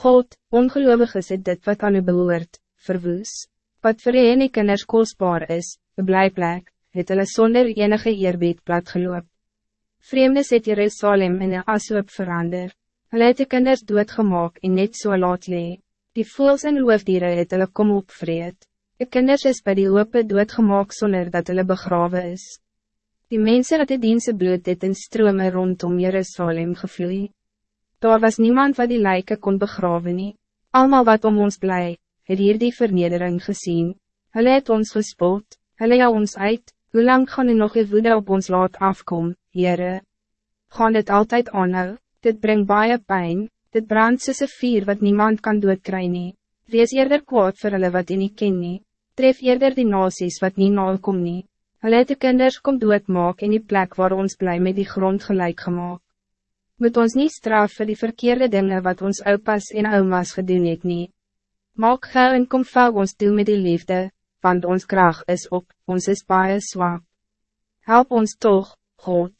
God, ongelovig is het dit wat aan u behoort, verwoes. Wat vir een die kinders kostbaar is, een blijplek, het hulle sonder enige eerbied plat geloop. Vreemdes het Jerusalem in een ashoop verander. Hulle het die kinders doodgemaak en net so laat lee. Die voels en loofdieren het hulle kom opvreed. Die kinders is bij die ope doodgemaak sonder dat hulle begrawe is. Die mensen wat die dienste bloed het in strome rondom Jerusalem gevloeid. Daar was niemand wat die lijken kon begraven nie. Almal wat om ons blij, het hier die vernedering gezien. Hulle het ons gespot, hulle jou ons uit, hoe lang gaan u nog je woede op ons laat afkom, Heere? Gaan dit altijd aanhou, dit brengt baie pijn, dit brandt soos een vier wat niemand kan doodkry nie. Wees eerder kwaad vir hulle wat u nie ken nie, tref eerder die nasies wat nie naal kom nie. Hulle het de kinders kom doodmaak in die plek waar ons blij met die grond gelijk gemaakt moet ons niet straf voor die verkeerde dingen wat ons opas en oma's gedoen het nie. Maak gauw en kom vouw ons toe met die liefde, want ons kracht is op, ons is baie zwak. Help ons toch, God,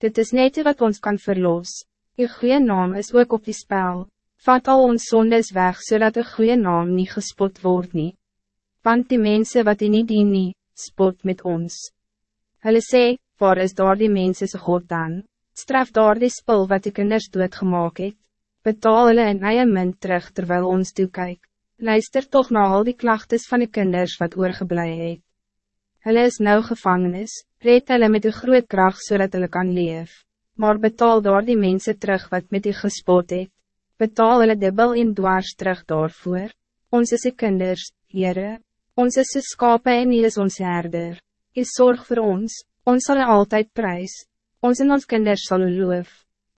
dit is net wat ons kan verlos. Uw goede naam is ook op die spel. Vat al ons zondes weg, zodat de goede naam niet gespot wordt nie. Want die mensen wat die niet dien nie, spot met ons. Hulle sê, waar is daar die mensen se God dan? Straf daar die spul wat die kinders doodgemaak het, betaal hulle in eie munt terug terwijl ons toekyk, luister toch na al die klachtes van die kinders wat oorgeblij het. Hulle is nou gevangenis, red hulle met die groot kracht zodat hulle kan leef, maar betaal daar die mensen terug wat met die gespot het, betaal hulle dubbel en dwars terug daarvoor, ons is die kinders, Heere, ons is die skape en hy is ons herder, hy zorg voor ons, ons zal altijd prijs, Ons en ons kinders sal u loof.